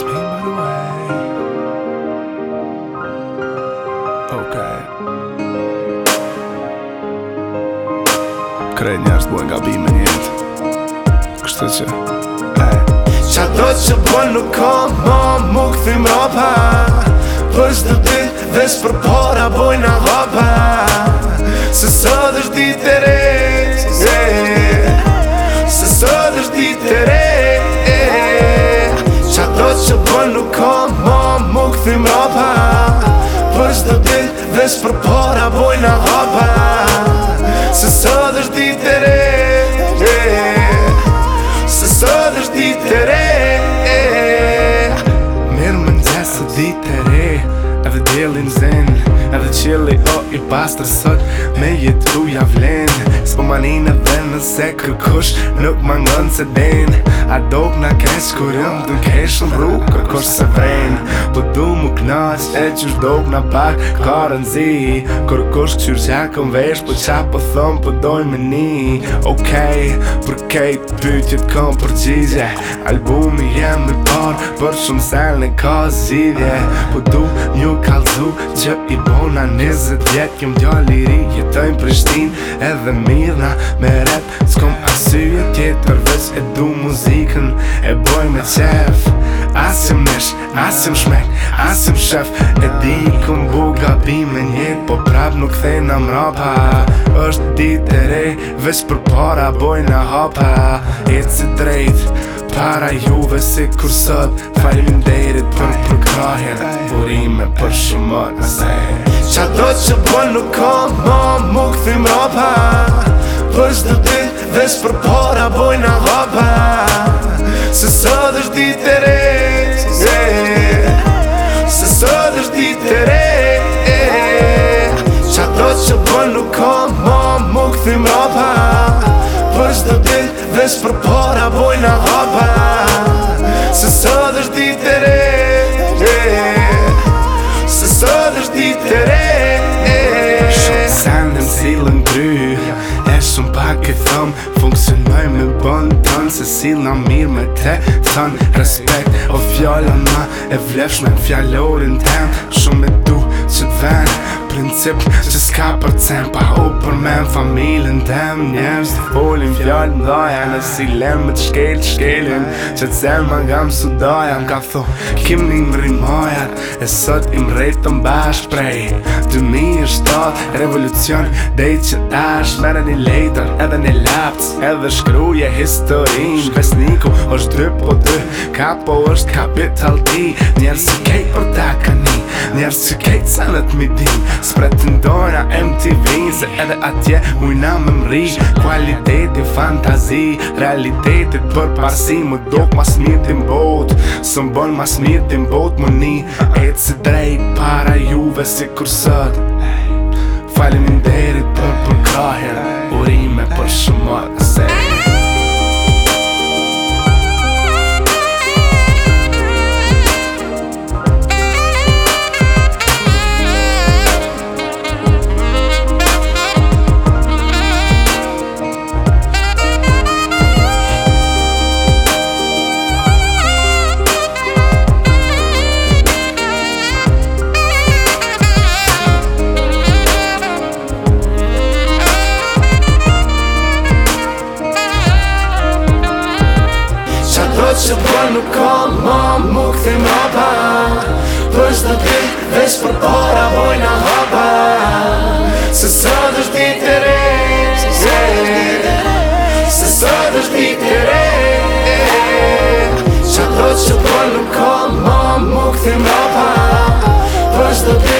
last by way Okay Krejt njerës bojnë nga bimë njët Kështë të që Qa do që bojnë nuk kam despropora, boj na hop pastër sot Me jetë ja vlen S'po manin e dhe nëse kërkush Nuk ma ngon se den A dok na kesh kërëm të kesh në rru Kërkush se vren Po du mu knas e qysh dok na pak Karën zi Kërkush qyr qa këm vesh Po qa po thëm po doj me ni Okej, okay, për kejt pytjet kom për gjizje Albumi jem i par Për shumë sel në ka zidje Po du një kalzu që i bona 20 jet kjo mdja liri Jetojnë Prishtin edhe Mirna Me rap s'kom asyje tjetër Vës e du muzikën e boj me qef Asim nesh, asim shmek, asim shef E di këm bu gabime njët Po prap nuk thejna mrapa është dit e re Vesh për para bojna hapa E si drejt Para juve si kur sot Falim derit për për Burime për shumët në sejt Qa do që bën nuk kam ma mu këthi mrapa Për shdo ti dhe për para bojna hapa Se së dhe shdi të re Se së dhe shdi të re Qa do që bën nuk kam ma mu këthi mrapa Për shdo ti dhe për para bojna hapa ke thëm Funksionoj me bën tënë Se si mirë me të thënë Respekt o fjallën ma E vlefsh me fjallorin tem Shumë me du që venë princip që s'ka për cem Pa u për me familin tem Njerës të folin fjallë më dhaja Në si lem më të shkel të shkelin Që të zem më nga më su doja Më ka thonë kim një më rrimojat E sot im rrejtë të mbash prej 2007 revolucion dejt që tash Mere një lejtër edhe një lapës Edhe shkruje historin Shkvesniku është dy po dy Ka po është kapital ti Njerës i kej njerës që kejtë salët mi din Spretendojna MTV Se edhe atje mujna me mri Kualiteti fantazi Realitetit për parësi Më dok mas mirë tim bot Së mbon mas mirë tim bot më ni Ecë si drejt para juve si kursët Falimin derit për për krahen me për shumët Se që bërë po nuk ka ma më këthi mra pa Për shtë të dit, vesh për para vojna hapa Se së dësht i të rejtë Se së dësht i të rejtë Që do që bërë po nuk ka ma më këthi mra pa Për shtë të dit, para